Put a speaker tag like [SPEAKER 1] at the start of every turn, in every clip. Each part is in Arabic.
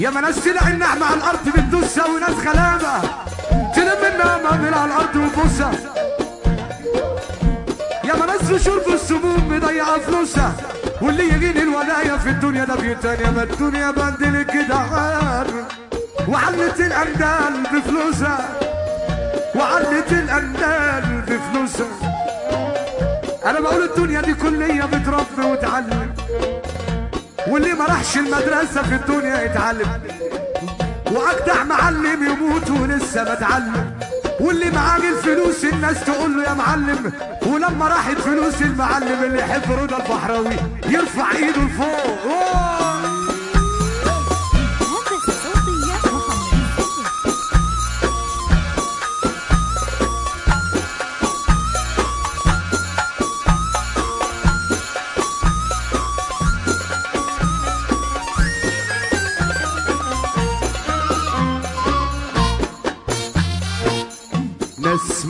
[SPEAKER 1] ما ناس النعمة على الأرض بتدوسها وناس غلابة. تلم النعمة من على الأرض وتبوسها يا ما ناس شرب السموم مضيعة فلوسها واللي يجيني الولاية في الدنيا ده بيتاني يا ما الدنيا بدلك كده عار. وعلت الأندال بفلوسها وعلت الأندال بفلوسها أنا بقول الدنيا دي كلية بتربي وتعلم. واللي ما راحش المدرسة في الدنيا يتعلم. وأجدع معلم يموت ولسه بتعلم. واللي معاه الفلوس الناس تقول له يا معلم ولما راحت فلوس المعلم اللي يحب رضا البحراوي يرفع إيده لفوق.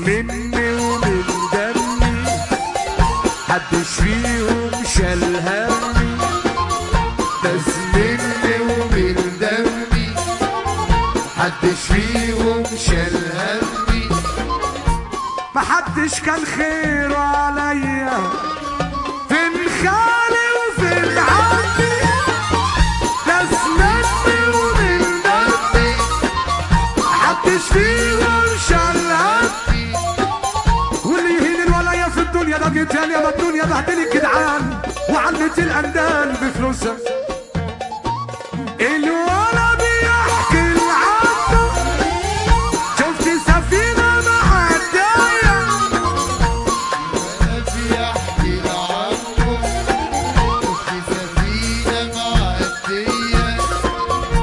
[SPEAKER 1] مني ومن دمي. محدش فيهم شال همي. ناس مني ومن دمي. محدش فيهم شال همي. محدش كان خيره عليا. فين خالي وفين عمي ناس مني ومن دمي. محدش جيتان يا ما الدنيا بهدلت جدعان وعلت الاندال بفلوسها شفت سفينة معدية
[SPEAKER 2] في سفينة معدية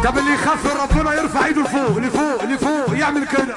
[SPEAKER 1] طب اللي يخاف ربنا يرفع ايده لفوق لفوق لفوق يعمل كده.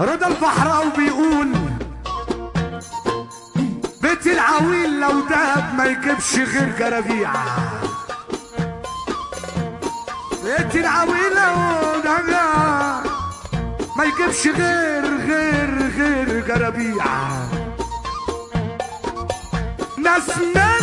[SPEAKER 1] رضا البحراوي بيقول بيت العويل لو دهب ما يجيبش غير جرابيع. بيت العويل لو دهب ما يجيبش غير غير غير جرابيع. ناس منا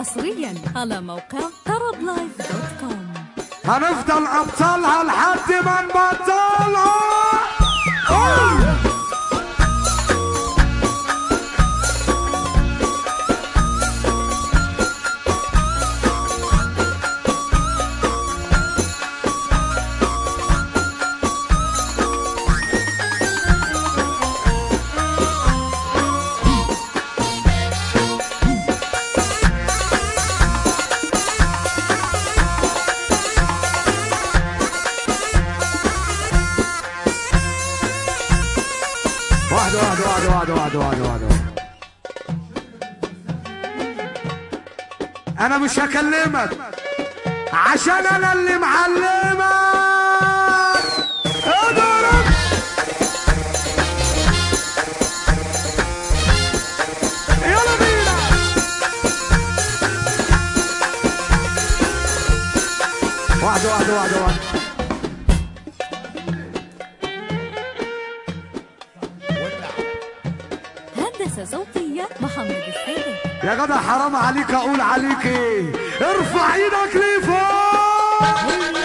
[SPEAKER 3] حصريا على موقع طرب live dot com
[SPEAKER 1] هنفضل ابطالها لحد ما نبطلها واحدة واحدة واحدة أنا مش هكلمك عشان أنا اللي معلمك. اضرب. يلا بينا. واحدة واحدة واحدة واحدة
[SPEAKER 3] هندسة صوتية محمد السيد.
[SPEAKER 1] يا جدع حرام عليك أقول عليك. إيه ارفع إيدك لفوق.